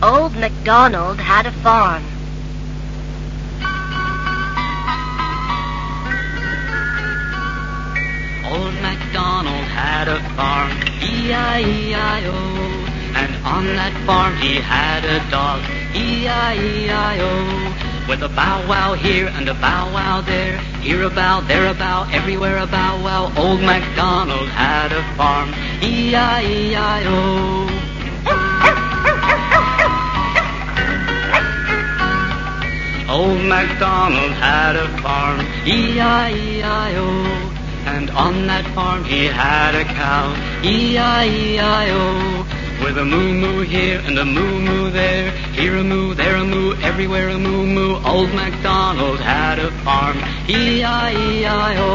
Old MacDonald had a farm. Old MacDonald had a farm, E-I-E-I-O. And on that farm he had a dog, E-I-E-I-O. With a bow wow here and a bow wow there, here a bow, there a bow, everywhere a bow wow. Old MacDonald had a farm, E-I-E-I-O. Old MacDonald had a farm, E-I-E-I-O. And on that farm he had a cow, E-I-E-I-O. With a moo moo here and a moo moo there, here a moo, there a moo, everywhere a moo moo. Old MacDonald had a farm, E-I-E-I-O.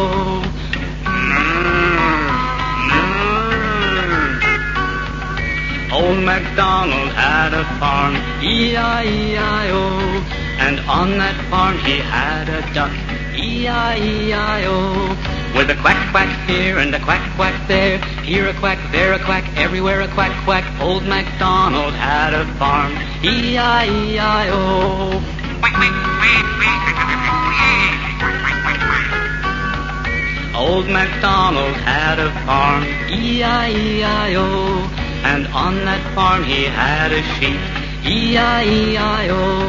Old MacDonald had a farm, E-I-E-I-O. And on that farm he had a duck, E-I-E-I-O. With a quack quack here and a quack quack there, here a quack, there a quack, everywhere a quack quack. Old MacDonald had a farm, E-I-E-I-O. Old MacDonald had a farm, E-I-E-I-O. And on that farm he had a sheep, E-I-E-I-O.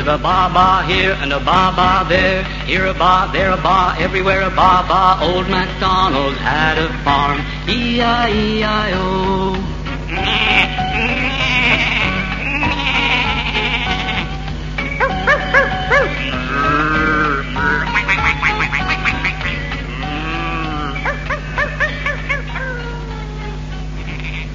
With a ba-ba here and a ba-ba there, here a ba, there a ba, everywhere a ba-ba. Old MacDonald had a farm, E-I-E-I-O.